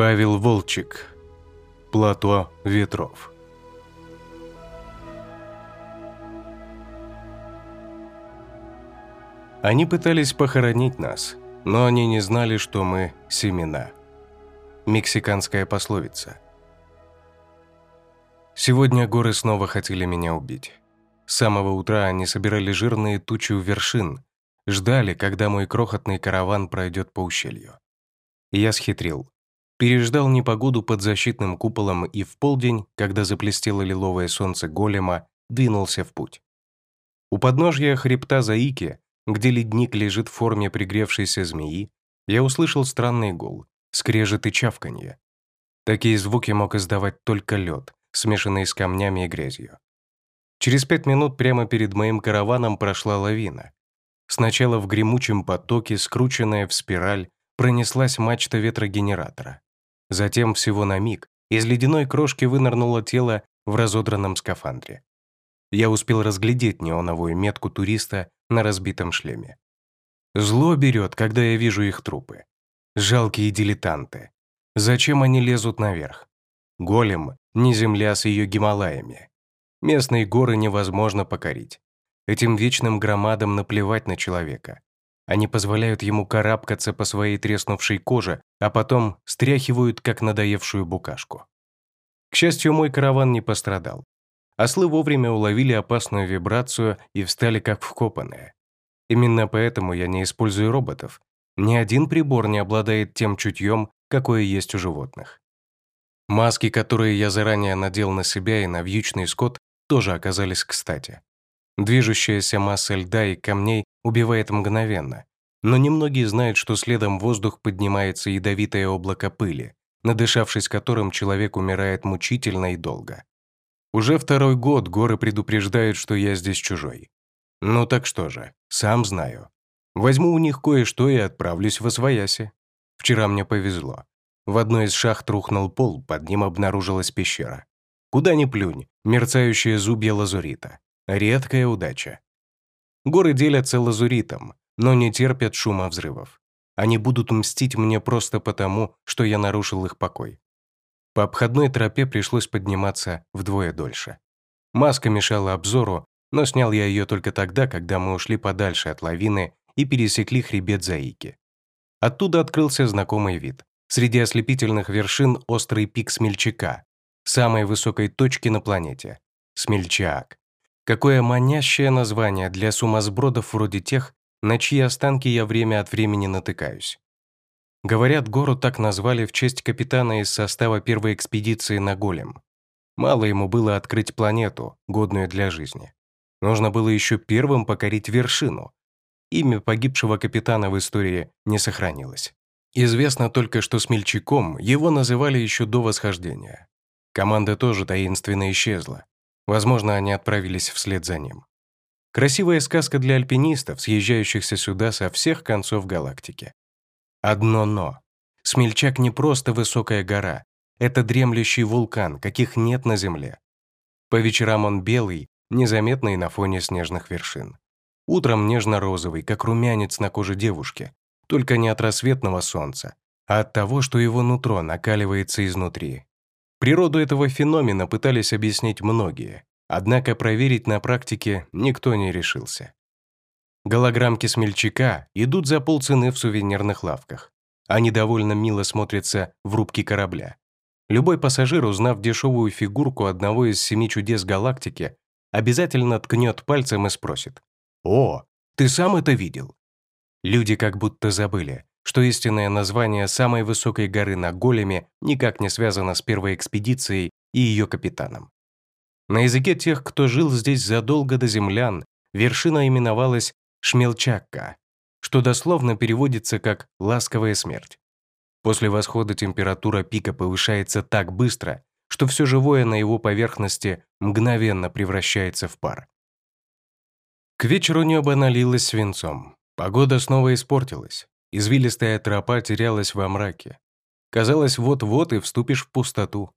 Павел Волчек. Плато ветров. Они пытались похоронить нас, но они не знали, что мы – семена. Мексиканская пословица. Сегодня горы снова хотели меня убить. С самого утра они собирали жирные тучи у вершин, ждали, когда мой крохотный караван пройдет по ущелью. Я схитрил. Переждал непогоду под защитным куполом и в полдень, когда заплестело лиловое солнце голема, двинулся в путь. У подножья хребта Заики где ледник лежит в форме пригревшейся змеи, я услышал странный гул, скрежет и чавканье. Такие звуки мог издавать только лед, смешанный с камнями и грязью. Через пять минут прямо перед моим караваном прошла лавина. Сначала в гремучем потоке, скрученная в спираль, пронеслась мачта ветрогенератора. Затем, всего на миг, из ледяной крошки вынырнуло тело в разодранном скафандре. Я успел разглядеть неоновую метку туриста на разбитом шлеме. Зло берет, когда я вижу их трупы. Жалкие дилетанты. Зачем они лезут наверх? Голем — не земля с ее Гималаями. Местные горы невозможно покорить. Этим вечным громадам наплевать на человека. Они позволяют ему карабкаться по своей треснувшей коже, а потом стряхивают, как надоевшую букашку. К счастью, мой караван не пострадал. Ослы вовремя уловили опасную вибрацию и встали как вкопанные. Именно поэтому я не использую роботов. Ни один прибор не обладает тем чутьем, какое есть у животных. Маски, которые я заранее надел на себя и на вьючный скот, тоже оказались кстати. Движущаяся масса льда и камней убивает мгновенно, но немногие знают, что следом воздух поднимается ядовитое облако пыли, надышавшись которым человек умирает мучительно и долго. Уже второй год горы предупреждают, что я здесь чужой. Ну так что же, сам знаю. Возьму у них кое-что и отправлюсь в Освояси. Вчера мне повезло. В одной из шахт рухнул пол, под ним обнаружилась пещера. Куда ни плюнь, мерцающие зубья лазурита. Редкая удача. Горы делятся лазуритом, но не терпят шума взрывов. Они будут мстить мне просто потому, что я нарушил их покой. По обходной тропе пришлось подниматься вдвое дольше. Маска мешала обзору, но снял я ее только тогда, когда мы ушли подальше от лавины и пересекли хребет Заики. Оттуда открылся знакомый вид. Среди ослепительных вершин острый пик Смельчака, самой высокой точки на планете. Смельчак. Какое манящее название для сумасбродов вроде тех, на чьи останки я время от времени натыкаюсь. Говорят, гору так назвали в честь капитана из состава первой экспедиции на Голем. Мало ему было открыть планету, годную для жизни. Нужно было еще первым покорить вершину. Имя погибшего капитана в истории не сохранилось. Известно только, что смельчаком его называли еще до восхождения. Команда тоже таинственно исчезла. Возможно, они отправились вслед за ним. Красивая сказка для альпинистов, съезжающихся сюда со всех концов галактики. Одно «но». Смельчак не просто высокая гора, это дремлющий вулкан, каких нет на Земле. По вечерам он белый, незаметный на фоне снежных вершин. Утром нежно-розовый, как румянец на коже девушки, только не от рассветного солнца, а от того, что его нутро накаливается изнутри. Природу этого феномена пытались объяснить многие, однако проверить на практике никто не решился. Голограммки смельчака идут за полцены в сувенирных лавках. Они довольно мило смотрятся в рубке корабля. Любой пассажир, узнав дешевую фигурку одного из семи чудес галактики, обязательно ткнет пальцем и спросит «О, ты сам это видел?» Люди как будто забыли, что истинное название самой высокой горы на Големе никак не связано с первой экспедицией и ее капитаном. На языке тех, кто жил здесь задолго до землян, вершина именовалась Шмелчакка, что дословно переводится как «ласковая смерть». После восхода температура пика повышается так быстро, что все живое на его поверхности мгновенно превращается в пар. К вечеру небо налилось свинцом. Погода снова испортилась. Извилистая тропа терялась во мраке. Казалось, вот-вот и вступишь в пустоту.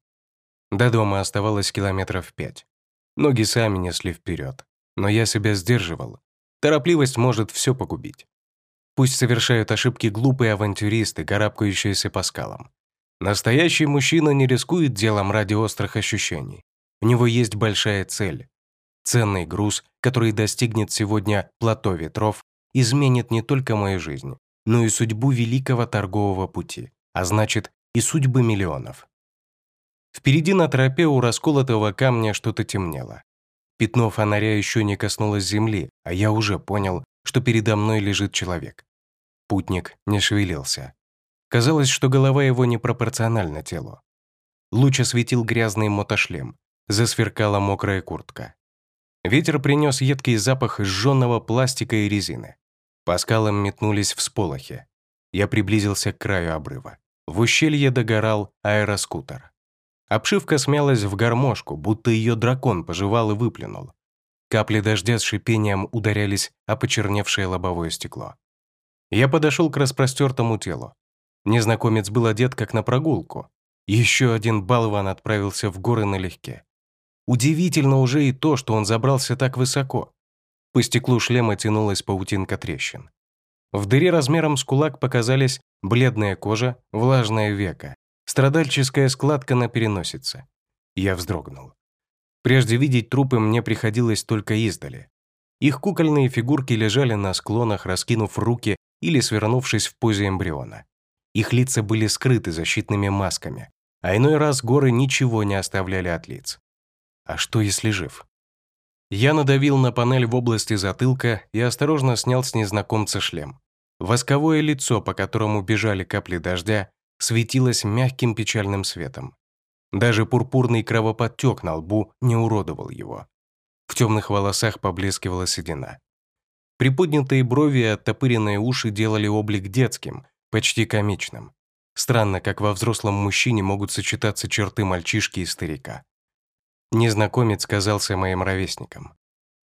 До дома оставалось километров пять. Ноги сами несли вперед, но я себя сдерживал, Торопливость может все погубить. Пусть совершают ошибки глупые авантюристы, карабкающиеся по скалам. Настоящий мужчина не рискует делом ради острых ощущений. У него есть большая цель. Ценный груз, который достигнет сегодня плато ветров, изменит не только мою жизнь, но и судьбу великого торгового пути, а значит, и судьбы миллионов. Впереди на тропе у расколотого камня что-то темнело. Пятно фонаря еще не коснулось земли, а я уже понял, что передо мной лежит человек. Путник не шевелился. Казалось, что голова его непропорциональна телу. Луч осветил грязный мотошлем, засверкала мокрая куртка. Ветер принес едкий запах сжженного пластика и резины. По скалам метнулись всполохи. Я приблизился к краю обрыва. В ущелье догорал аэроскутер. Обшивка смялась в гармошку, будто ее дракон пожевал и выплюнул. Капли дождя с шипением ударялись о почерневшее лобовое стекло. Я подошел к распростертому телу. Незнакомец был одет как на прогулку. Еще один болван отправился в горы налегке. Удивительно уже и то, что он забрался так высоко. По стеклу шлема тянулась паутинка трещин. В дыре размером с кулак показались бледная кожа, влажное веко, страдальческая складка на переносице. Я вздрогнул. Прежде видеть трупы мне приходилось только издали. Их кукольные фигурки лежали на склонах, раскинув руки или свернувшись в позе эмбриона. Их лица были скрыты защитными масками, а иной раз горы ничего не оставляли от лиц. А что, если жив? Я надавил на панель в области затылка и осторожно снял с незнакомца шлем. Восковое лицо, по которому бежали капли дождя, светилось мягким печальным светом. Даже пурпурный кровоподтек на лбу не уродовал его. В темных волосах поблескивала седина. Приподнятые брови и оттопыренные уши делали облик детским, почти комичным. Странно, как во взрослом мужчине могут сочетаться черты мальчишки и старика. Незнакомец казался моим ровесником.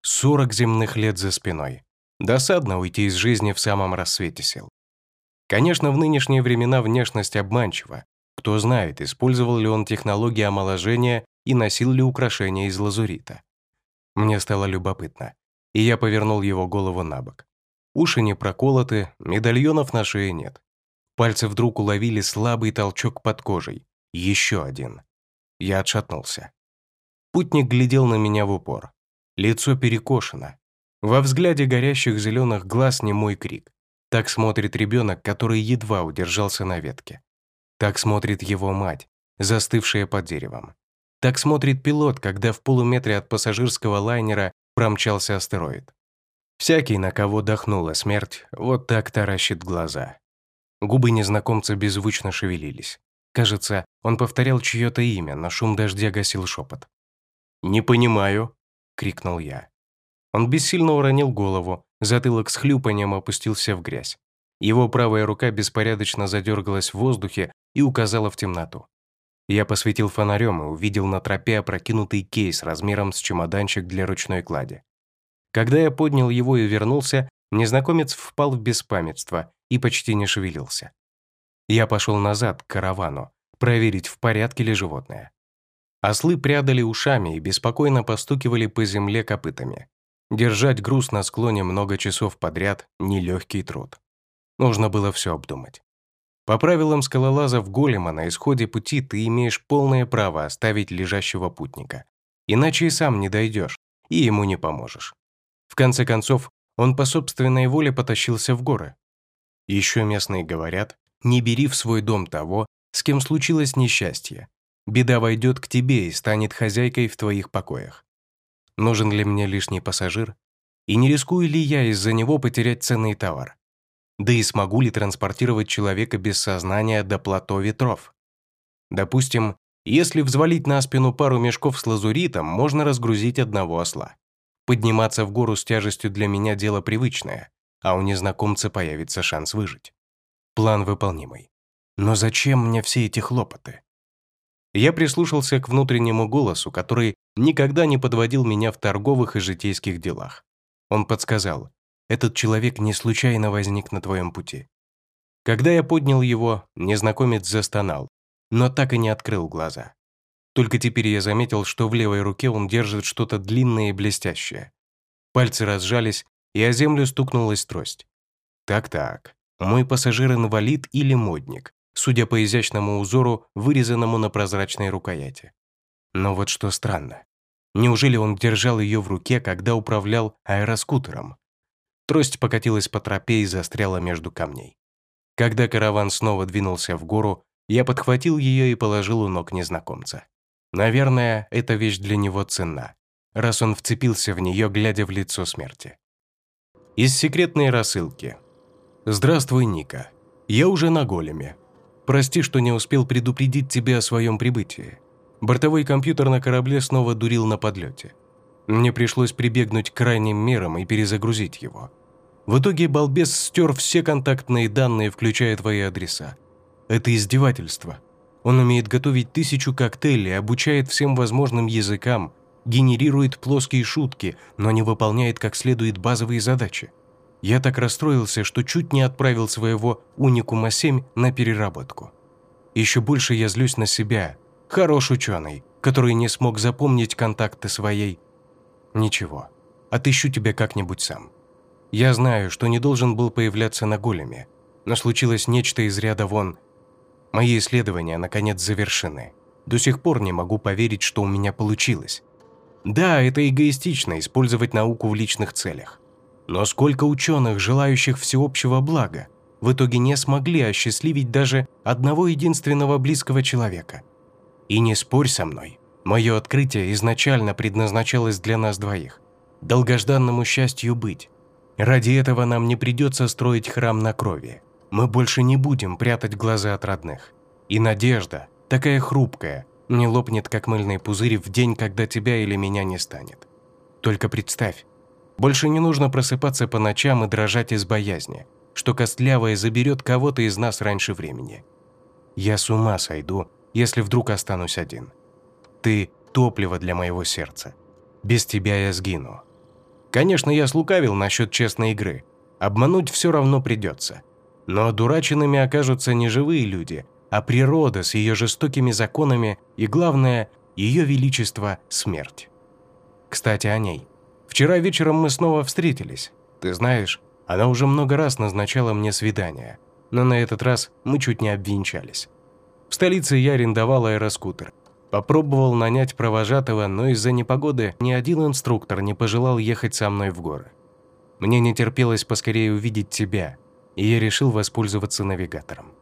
Сорок земных лет за спиной. Досадно уйти из жизни в самом рассвете сил. Конечно, в нынешние времена внешность обманчива. Кто знает, использовал ли он технологии омоложения и носил ли украшения из лазурита. Мне стало любопытно, и я повернул его голову на бок. Уши не проколоты, медальонов на шее нет. Пальцы вдруг уловили слабый толчок под кожей. Еще один. Я отшатнулся. Путник глядел на меня в упор. Лицо перекошено. Во взгляде горящих зеленых глаз не мой крик. Так смотрит ребенок, который едва удержался на ветке. Так смотрит его мать, застывшая под деревом. Так смотрит пилот, когда в полуметре от пассажирского лайнера промчался астероид. Всякий, на кого дохнула смерть, вот так таращит глаза. Губы незнакомца беззвучно шевелились. Кажется, он повторял чье-то имя, но шум дождя гасил шепот. «Не понимаю», — крикнул я. Он бессильно уронил голову, затылок с хлюпанием опустился в грязь. Его правая рука беспорядочно задергалась в воздухе и указала в темноту. Я посветил фонарем и увидел на тропе опрокинутый кейс размером с чемоданчик для ручной клади. Когда я поднял его и вернулся, незнакомец впал в беспамятство и почти не шевелился. Я пошел назад, к каравану, проверить, в порядке ли животное. Ослы прядали ушами и беспокойно постукивали по земле копытами. Держать груз на склоне много часов подряд – нелегкий труд. Нужно было все обдумать. По правилам скалолазов голема на исходе пути ты имеешь полное право оставить лежащего путника. Иначе и сам не дойдешь, и ему не поможешь. В конце концов, он по собственной воле потащился в горы. Еще местные говорят, не бери в свой дом того, с кем случилось несчастье, Беда войдет к тебе и станет хозяйкой в твоих покоях. Нужен ли мне лишний пассажир? И не рискую ли я из-за него потерять ценный товар? Да и смогу ли транспортировать человека без сознания до плато ветров? Допустим, если взвалить на спину пару мешков с лазуритом, можно разгрузить одного осла. Подниматься в гору с тяжестью для меня дело привычное, а у незнакомца появится шанс выжить. План выполнимый. Но зачем мне все эти хлопоты? Я прислушался к внутреннему голосу, который никогда не подводил меня в торговых и житейских делах. Он подсказал, этот человек не случайно возник на твоем пути. Когда я поднял его, незнакомец застонал, но так и не открыл глаза. Только теперь я заметил, что в левой руке он держит что-то длинное и блестящее. Пальцы разжались, и о землю стукнулась трость. Так-так, мой пассажир инвалид или модник, судя по изящному узору, вырезанному на прозрачной рукояти. Но вот что странно. Неужели он держал ее в руке, когда управлял аэроскутером? Трость покатилась по тропе и застряла между камней. Когда караван снова двинулся в гору, я подхватил ее и положил у ног незнакомца. Наверное, эта вещь для него ценна, раз он вцепился в нее, глядя в лицо смерти. Из секретной рассылки. «Здравствуй, Ника. Я уже на големе. Прости, что не успел предупредить тебя о своем прибытии. Бортовой компьютер на корабле снова дурил на подлете. Мне пришлось прибегнуть к крайним мерам и перезагрузить его. В итоге балбес стер все контактные данные, включая твои адреса. Это издевательство. Он умеет готовить тысячу коктейлей, обучает всем возможным языкам, генерирует плоские шутки, но не выполняет как следует базовые задачи. Я так расстроился, что чуть не отправил своего уникума 7 на переработку. Еще больше я злюсь на себя. Хорош ученый, который не смог запомнить контакты своей. Ничего, отыщу тебя как-нибудь сам. Я знаю, что не должен был появляться на големе, но случилось нечто из ряда вон. Мои исследования, наконец, завершены. До сих пор не могу поверить, что у меня получилось. Да, это эгоистично использовать науку в личных целях. Но сколько ученых, желающих всеобщего блага, в итоге не смогли осчастливить даже одного единственного близкого человека. И не спорь со мной, мое открытие изначально предназначалось для нас двоих. Долгожданному счастью быть. Ради этого нам не придется строить храм на крови. Мы больше не будем прятать глаза от родных. И надежда, такая хрупкая, не лопнет, как мыльный пузырь в день, когда тебя или меня не станет. Только представь, больше не нужно просыпаться по ночам и дрожать из боязни, что костлявая заберет кого-то из нас раньше времени. Я с ума сойду, если вдруг останусь один. Ты – топливо для моего сердца. Без тебя я сгину. Конечно, я слукавил насчет честной игры. Обмануть все равно придется. Но дураченными окажутся не живые люди, а природа с ее жестокими законами и, главное, ее величество – смерть. Кстати, о ней. Вчера вечером мы снова встретились. Ты знаешь, она уже много раз назначала мне свидание, но на этот раз мы чуть не обвенчались. В столице я арендовал аэроскутер. Попробовал нанять провожатого, но из-за непогоды ни один инструктор не пожелал ехать со мной в горы. Мне не терпелось поскорее увидеть тебя, и я решил воспользоваться навигатором.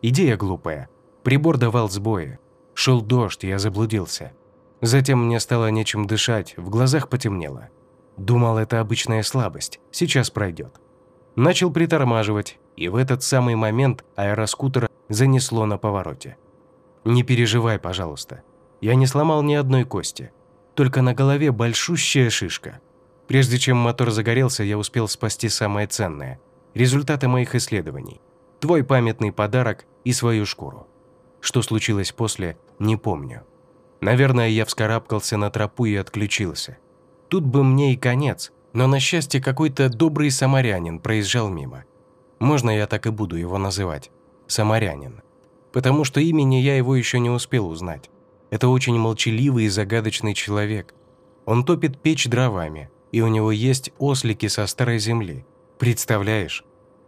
Идея глупая. Прибор давал сбои. Шел дождь, я заблудился. Затем мне стало нечем дышать, в глазах потемнело. Думал, это обычная слабость, сейчас пройдет. Начал притормаживать, и в этот самый момент аэроскутер занесло на повороте. «Не переживай, пожалуйста. Я не сломал ни одной кости. Только на голове большущая шишка. Прежде чем мотор загорелся, я успел спасти самое ценное – результаты моих исследований твой памятный подарок и свою шкуру. Что случилось после, не помню. Наверное, я вскарабкался на тропу и отключился. Тут бы мне и конец, но на счастье какой-то добрый самарянин проезжал мимо. Можно я так и буду его называть? Самарянин. Потому что имени я его еще не успел узнать. Это очень молчаливый и загадочный человек. Он топит печь дровами, и у него есть ослики со старой земли. Представляешь?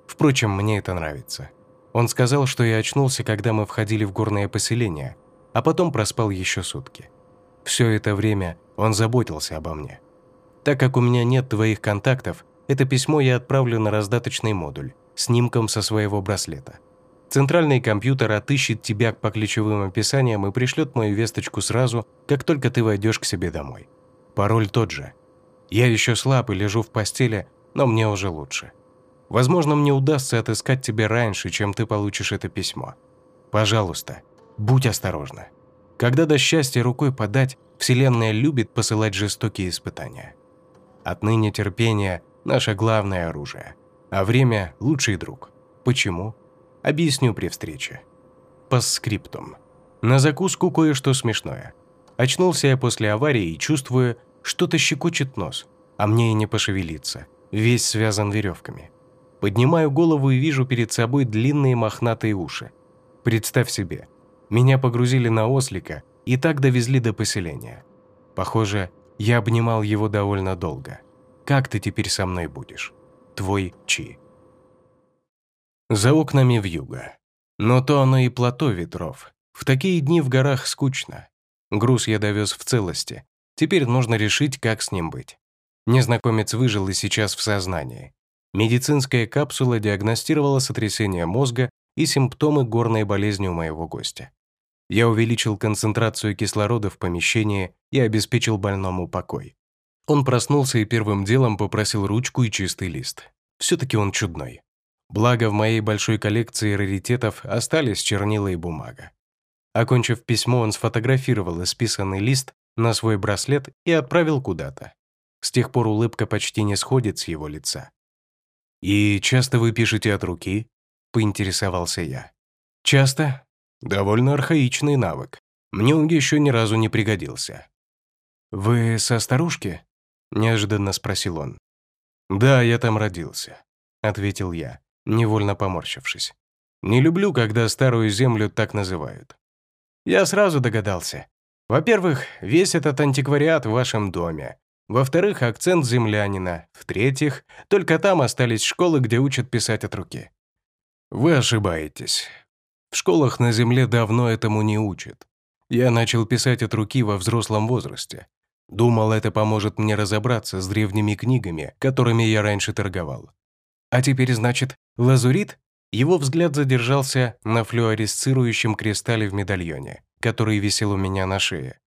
Впрочем, мне это нравится. Он сказал, что я очнулся, когда мы входили в горное поселение, а потом проспал еще сутки. Все это время он заботился обо мне. Так как у меня нет твоих контактов, это письмо я отправлю на раздаточный модуль, снимком со своего браслета. Центральный компьютер отыщет тебя по ключевым описаниям и пришлет мою весточку сразу, как только ты войдешь к себе домой. Пароль тот же. Я еще слаб и лежу в постели, но мне уже лучше. Возможно, мне удастся отыскать тебя раньше, чем ты получишь это письмо. Пожалуйста, будь осторожна. Когда до счастья рукой подать, Вселенная любит посылать жестокие испытания. Отныне терпение – наше главное оружие, а время – лучший друг. Почему? Объясню при встрече. По скриптум. На закуску кое-что смешное. Очнулся я после аварии и чувствую, что-то щекочет нос, а мне и не пошевелиться. Весь связан веревками. Поднимаю голову и вижу перед собой длинные мохнатые уши. Представь себе, меня погрузили на ослика и так довезли до поселения. Похоже, я обнимал его довольно долго. Как ты теперь со мной будешь? Твой Чи. За окнами вьюга. Но то оно и плато ветров. В такие дни в горах скучно. Груз я довез в целости. Теперь нужно решить, как с ним быть. Незнакомец выжил и сейчас в сознании. Медицинская капсула диагностировала сотрясение мозга и симптомы горной болезни у моего гостя. Я увеличил концентрацию кислорода в помещении и обеспечил больному покой. Он проснулся и первым делом попросил ручку и чистый лист. Все-таки он чудной. Благо, в моей большой коллекции раритетов остались чернила и бумага. Окончив письмо, он сфотографировал исписанный лист на свой браслет и отправил куда-то. С тех пор улыбка почти не сходит с его лица. «И часто вы пишете от руки?» — поинтересовался я. «Часто?» «Довольно архаичный навык. Мне он еще ни разу не пригодился». «Вы со старушки?» — неожиданно спросил он. «Да, я там родился», — ответил я, невольно поморщившись. «Не люблю, когда старую землю так называют». «Я сразу догадался. Во-первых, весь этот антиквариат в вашем доме. Во-вторых, акцент землянина. В-третьих, только там остались школы, где учат писать от руки». «Вы ошибаетесь. В школах на Земле давно этому не учат. Я начал писать от руки во взрослом возрасте. Думал, это поможет мне разобраться с древними книгами, которыми я раньше торговал. А теперь, значит, лазурит? Его взгляд задержался на флюоресцирующем кристалле в медальоне, который висел у меня на шее.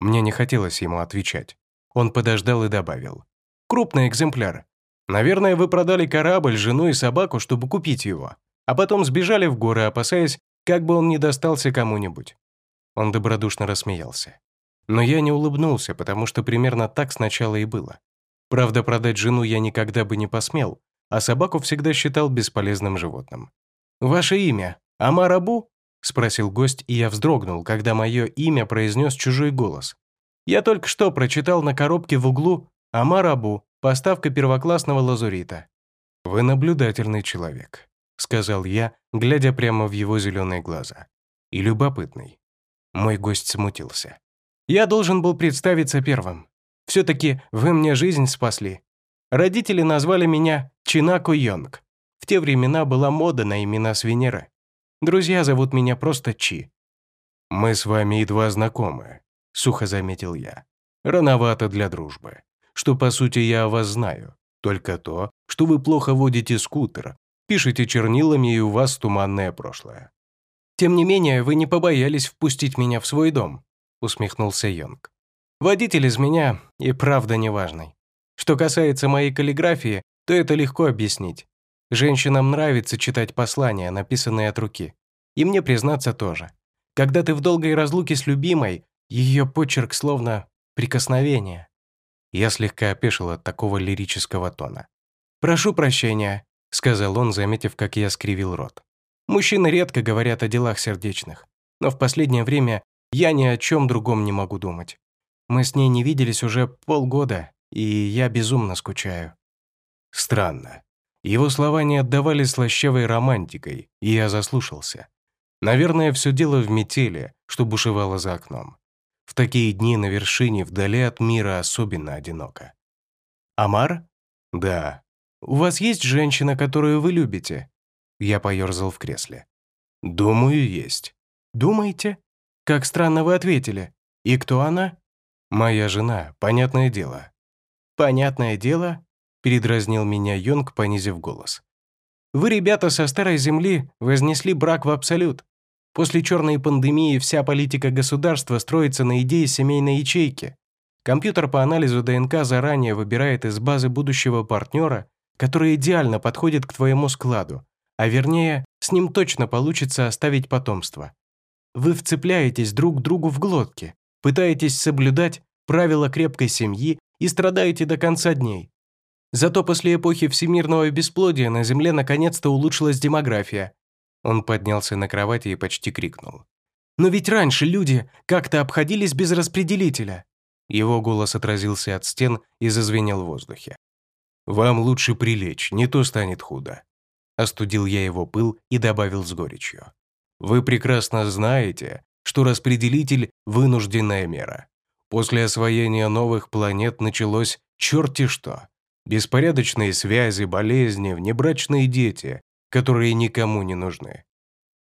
Мне не хотелось ему отвечать. Он подождал и добавил. «Крупный экземпляр. Наверное, вы продали корабль, жену и собаку, чтобы купить его, а потом сбежали в горы, опасаясь, как бы он не достался кому-нибудь». Он добродушно рассмеялся. Но я не улыбнулся, потому что примерно так сначала и было. Правда, продать жену я никогда бы не посмел, а собаку всегда считал бесполезным животным. «Ваше имя? Амар Абу?» — спросил гость, и я вздрогнул, когда мое имя произнес чужой голос. «Я только что прочитал на коробке в углу «Амар Абу, поставка первоклассного лазурита». «Вы наблюдательный человек», — сказал я, глядя прямо в его зеленые глаза. «И любопытный». Мой гость смутился. «Я должен был представиться первым. Все-таки вы мне жизнь спасли. Родители назвали меня Чинако Йонг. В те времена была мода на имена с Венеры. Друзья зовут меня просто Чи». «Мы с вами едва знакомы», — сухо заметил я. «Рановато для дружбы. Что, по сути, я о вас знаю. Только то, что вы плохо водите скутер, пишете чернилами и у вас туманное прошлое». «Тем не менее, вы не побоялись впустить меня в свой дом», — усмехнулся Йонг. «Водитель из меня и правда неважный. Что касается моей каллиграфии, то это легко объяснить. Женщинам нравится читать послания, написанные от руки. И мне признаться тоже. Когда ты в долгой разлуке с любимой, ее почерк словно прикосновение. Я слегка опешил от такого лирического тона. «Прошу прощения», — сказал он, заметив, как я скривил рот. «Мужчины редко говорят о делах сердечных, но в последнее время я ни о чем другом не могу думать. Мы с ней не виделись уже полгода, и я безумно скучаю». Странно. Его слова не отдавали слащавой романтикой, и я заслушался. Наверное, все дело в метели, что бушевало за окном. В такие дни на вершине, вдали от мира, особенно одиноко. «Амар?» «Да». «У вас есть женщина, которую вы любите?» Я поерзал в кресле. «Думаю, есть». «Думаете? Как странно вы ответили. И кто она?» «Моя жена, понятное дело». «Понятное дело?» передразнил меня Йонг, понизив голос. «Вы, ребята со Старой Земли, вознесли брак в абсолют. После черной пандемии вся политика государства строится на идее семейной ячейки. Компьютер по анализу ДНК заранее выбирает из базы будущего партнера, который идеально подходит к твоему складу, а вернее, с ним точно получится оставить потомство. Вы вцепляетесь друг другу в глотки, пытаетесь соблюдать правила крепкой семьи и страдаете до конца дней. Зато после эпохи всемирного бесплодия на Земле наконец-то улучшилась демография. Он поднялся на кровати и почти крикнул. «Но ведь раньше люди как-то обходились без распределителя». Его голос отразился от стен и зазвенел в воздухе. «Вам лучше прилечь, не то станет худо». Остудил я его пыл и добавил с горечью. «Вы прекрасно знаете, что распределитель – вынужденная мера. После освоения новых планет началось черти что. Беспорядочные связи, болезни, внебрачные дети, которые никому не нужны.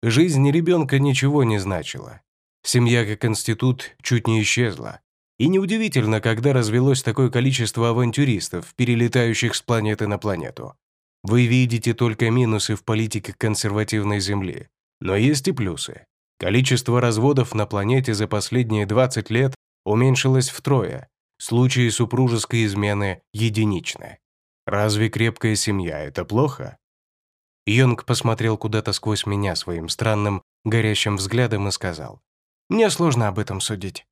Жизнь ребенка ничего не значила. Семья как институт чуть не исчезла. И неудивительно, когда развелось такое количество авантюристов, перелетающих с планеты на планету. Вы видите только минусы в политике консервативной Земли. Но есть и плюсы. Количество разводов на планете за последние 20 лет уменьшилось втрое. Случаи супружеской измены единичны. Разве крепкая семья – это плохо? Йонг посмотрел куда-то сквозь меня своим странным, горящим взглядом и сказал. «Мне сложно об этом судить.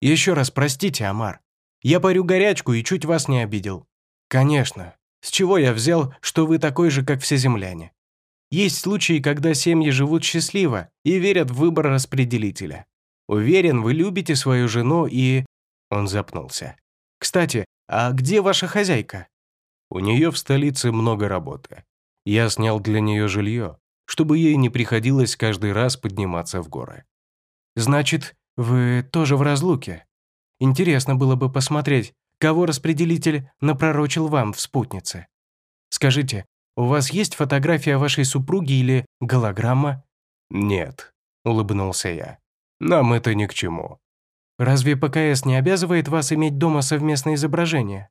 Еще раз простите, Амар. Я парю горячку и чуть вас не обидел. Конечно. С чего я взял, что вы такой же, как все земляне? Есть случаи, когда семьи живут счастливо и верят в выбор распределителя. Уверен, вы любите свою жену и...» Он запнулся. «Кстати, а где ваша хозяйка?» «У нее в столице много работы. Я снял для нее жилье, чтобы ей не приходилось каждый раз подниматься в горы». «Значит, вы тоже в разлуке? Интересно было бы посмотреть, кого распределитель напророчил вам в спутнице. Скажите, у вас есть фотография вашей супруги или голограмма?» «Нет», — улыбнулся я. «Нам это ни к чему. Разве ПКС не обязывает вас иметь дома совместное изображение?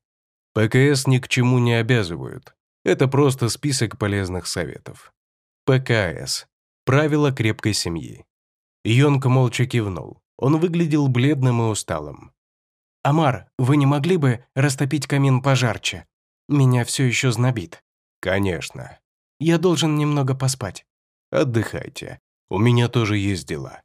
ПКС ни к чему не обязывают. Это просто список полезных советов. ПКС. Правила крепкой семьи. Йонг молча кивнул. Он выглядел бледным и усталым. «Амар, вы не могли бы растопить камин пожарче? Меня все еще знобит». «Конечно». «Я должен немного поспать». «Отдыхайте. У меня тоже есть дела».